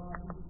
الله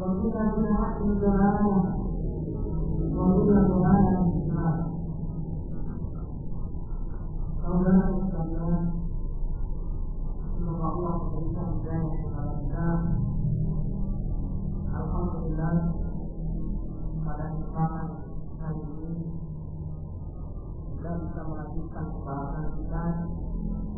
وكل بدعه ضلاله وكل ضلاله في النار saudara sekalian semoga Allah memberikan hidayah kepada kita Alhamdulillah pada kesempatan kali ini kita bisa melanjutkan pembahasan kita dengan